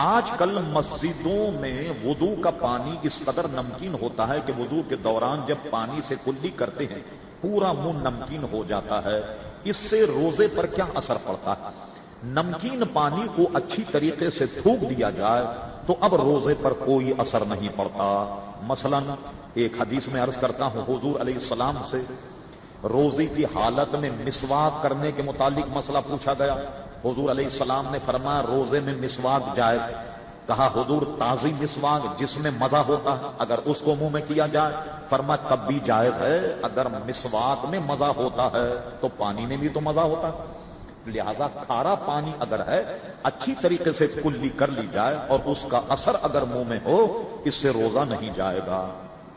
آج کل مسجدوں میں وضو کا پانی اس قدر نمکین ہوتا ہے کہ وضو کے دوران جب پانی سے کلی کرتے ہیں، پورا منہ نمکین ہو جاتا ہے۔ اس سے روزے پر کیا اثر پڑتا؟ ہے نمکین پانی کو اچھی طریقے سے تھوک دیا جائے تو اب روزے پر کوئی اثر نہیں پڑتا۔ مثلا ایک حدیث میں عرض کرتا ہوں، حضور علیہ السلام سے روزی کی حالت میں مسواک کرنے کے متعلق مسئلہ پوچھا گیا۔ حضور علیہ السلام نے فرمایا، روزے میں مسواک جائز۔ کہا، حضور، تازی مسواک جس میں مزہ ہوتا ہے، اگر اس کو منہ میں کیا جائے فرما تب بھی جائز ہے۔ اگر مسواک میں مزہ ہوتا ہے، تو پانی میں بھی تو مزہ ہوتا ہے۔ لہذا کھارا پانی اگر ہے، اچھی طریقے سے کلی کر لی جائے اور اس کا اثر اگر منہ میں ہو، اس سے روزہ نہیں جائے گا۔